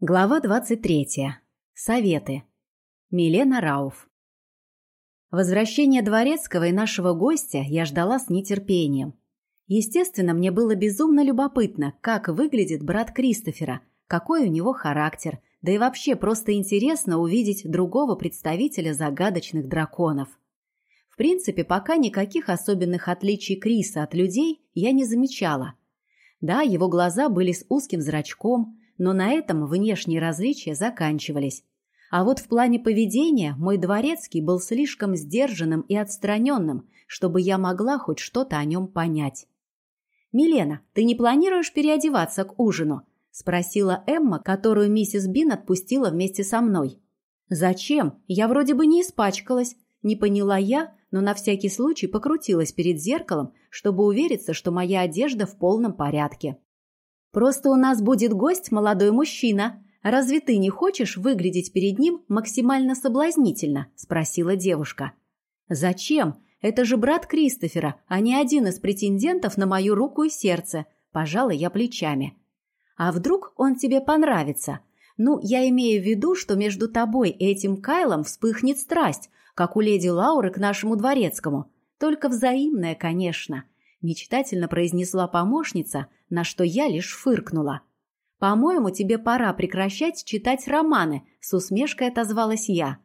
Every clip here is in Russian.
Глава 23. Советы. Милена Рауф. Возвращение Дворецкого и нашего гостя я ждала с нетерпением. Естественно, мне было безумно любопытно, как выглядит брат Кристофера, какой у него характер, да и вообще просто интересно увидеть другого представителя загадочных драконов. В принципе, пока никаких особенных отличий Криса от людей я не замечала. Да, его глаза были с узким зрачком – но на этом внешние различия заканчивались. А вот в плане поведения мой дворецкий был слишком сдержанным и отстраненным, чтобы я могла хоть что-то о нем понять. «Милена, ты не планируешь переодеваться к ужину?» – спросила Эмма, которую миссис Бин отпустила вместе со мной. «Зачем? Я вроде бы не испачкалась», – не поняла я, но на всякий случай покрутилась перед зеркалом, чтобы увериться, что моя одежда в полном порядке. Просто у нас будет гость молодой мужчина. Разве ты не хочешь выглядеть перед ним максимально соблазнительно?» – спросила девушка. «Зачем? Это же брат Кристофера, а не один из претендентов на мою руку и сердце», – пожала я плечами. «А вдруг он тебе понравится? Ну, я имею в виду, что между тобой и этим Кайлом вспыхнет страсть, как у леди Лауры к нашему дворецкому. Только взаимная, конечно мечтательно произнесла помощница, на что я лишь фыркнула. «По-моему, тебе пора прекращать читать романы», — с усмешкой отозвалась я.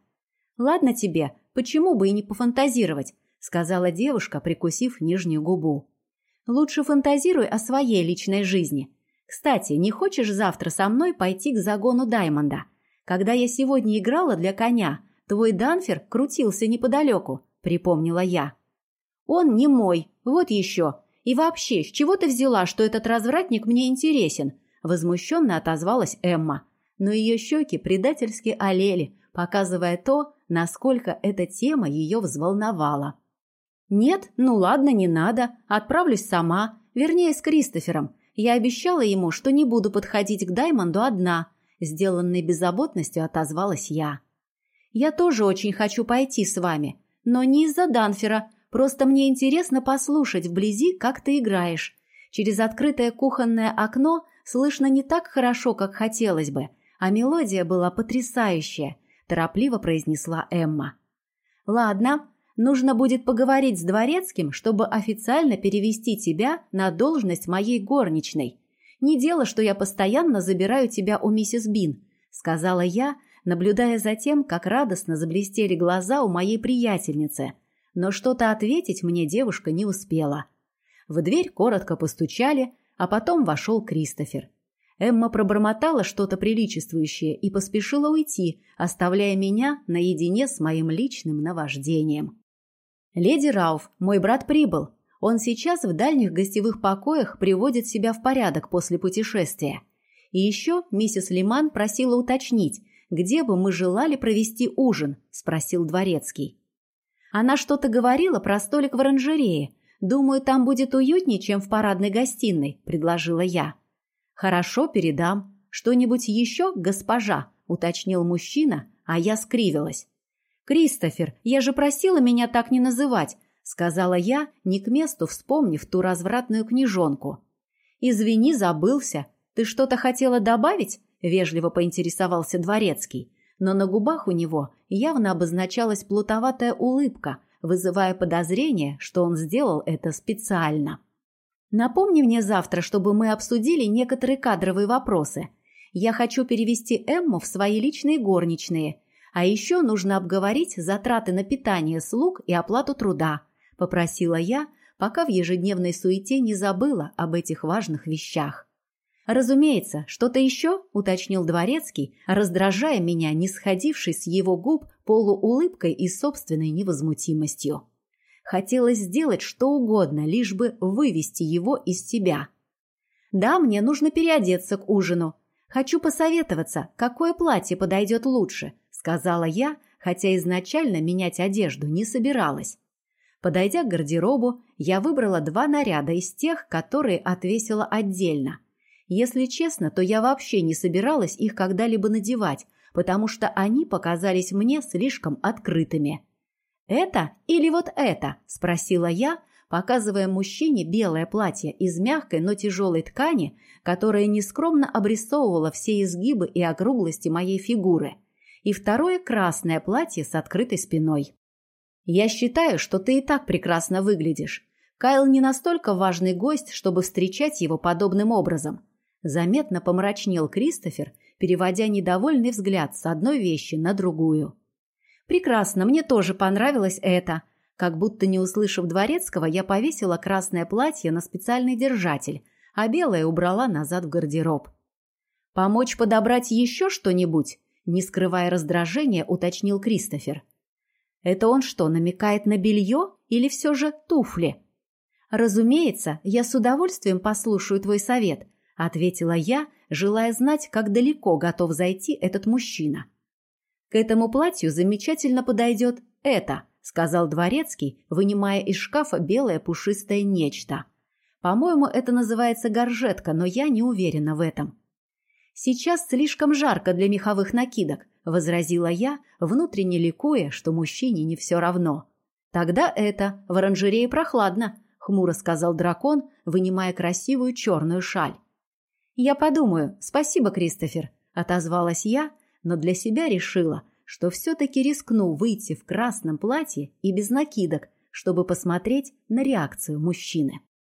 «Ладно тебе, почему бы и не пофантазировать», — сказала девушка, прикусив нижнюю губу. «Лучше фантазируй о своей личной жизни. Кстати, не хочешь завтра со мной пойти к загону Даймонда? Когда я сегодня играла для коня, твой Данфер крутился неподалеку», — припомнила я. «Он не мой, вот еще. И вообще, с чего ты взяла, что этот развратник мне интересен?» Возмущенно отозвалась Эмма. Но ее щеки предательски олели, показывая то, насколько эта тема ее взволновала. «Нет, ну ладно, не надо. Отправлюсь сама. Вернее, с Кристофером. Я обещала ему, что не буду подходить к Даймонду одна». Сделанной беззаботностью отозвалась я. «Я тоже очень хочу пойти с вами, но не из-за Данфера, Просто мне интересно послушать вблизи, как ты играешь. Через открытое кухонное окно слышно не так хорошо, как хотелось бы, а мелодия была потрясающая, торопливо произнесла Эмма. Ладно, нужно будет поговорить с дворецким, чтобы официально перевести тебя на должность моей горничной. Не дело, что я постоянно забираю тебя у миссис Бин, сказала я, наблюдая за тем, как радостно заблестели глаза у моей приятельницы – но что-то ответить мне девушка не успела. В дверь коротко постучали, а потом вошел Кристофер. Эмма пробормотала что-то приличествующее и поспешила уйти, оставляя меня наедине с моим личным наваждением. «Леди Рауф, мой брат прибыл. Он сейчас в дальних гостевых покоях приводит себя в порядок после путешествия. И еще миссис Лиман просила уточнить, где бы мы желали провести ужин?» – спросил Дворецкий. Она что-то говорила про столик в оранжерее. Думаю, там будет уютнее, чем в парадной гостиной, предложила я. Хорошо, передам. Что-нибудь еще, госпожа? уточнил мужчина, а я скривилась. Кристофер, я же просила меня так не называть, сказала я, не к месту вспомнив ту развратную книжонку. Извини, забылся. Ты что-то хотела добавить? вежливо поинтересовался дворецкий но на губах у него явно обозначалась плутоватая улыбка, вызывая подозрение, что он сделал это специально. «Напомни мне завтра, чтобы мы обсудили некоторые кадровые вопросы. Я хочу перевести Эмму в свои личные горничные, а еще нужно обговорить затраты на питание слуг и оплату труда», – попросила я, пока в ежедневной суете не забыла об этих важных вещах. «Разумеется, что-то еще?» – уточнил Дворецкий, раздражая меня, не сходивший с его губ полуулыбкой и собственной невозмутимостью. Хотелось сделать что угодно, лишь бы вывести его из себя. «Да, мне нужно переодеться к ужину. Хочу посоветоваться, какое платье подойдет лучше», – сказала я, хотя изначально менять одежду не собиралась. Подойдя к гардеробу, я выбрала два наряда из тех, которые отвесила отдельно. Если честно, то я вообще не собиралась их когда-либо надевать, потому что они показались мне слишком открытыми. «Это или вот это?» – спросила я, показывая мужчине белое платье из мягкой, но тяжелой ткани, которое нескромно обрисовывало все изгибы и округлости моей фигуры, и второе красное платье с открытой спиной. «Я считаю, что ты и так прекрасно выглядишь. Кайл не настолько важный гость, чтобы встречать его подобным образом». Заметно помрачнел Кристофер, переводя недовольный взгляд с одной вещи на другую. «Прекрасно, мне тоже понравилось это», как будто не услышав дворецкого, я повесила красное платье на специальный держатель, а белое убрала назад в гардероб. «Помочь подобрать еще что-нибудь?» Не скрывая раздражения, уточнил Кристофер. «Это он что, намекает на белье или все же туфли?» «Разумеется, я с удовольствием послушаю твой совет», ответила я, желая знать, как далеко готов зайти этот мужчина. «К этому платью замечательно подойдет это», сказал дворецкий, вынимая из шкафа белое пушистое нечто. По-моему, это называется горжетка, но я не уверена в этом. Сейчас слишком жарко для меховых накидок, возразила я, внутренне ликуя, что мужчине не все равно. Тогда это, в оранжерее прохладно, хмуро сказал дракон, вынимая красивую черную шаль. Я подумаю. Спасибо, Кристофер, отозвалась я, но для себя решила, что все-таки рискну выйти в красном платье и без накидок, чтобы посмотреть на реакцию мужчины.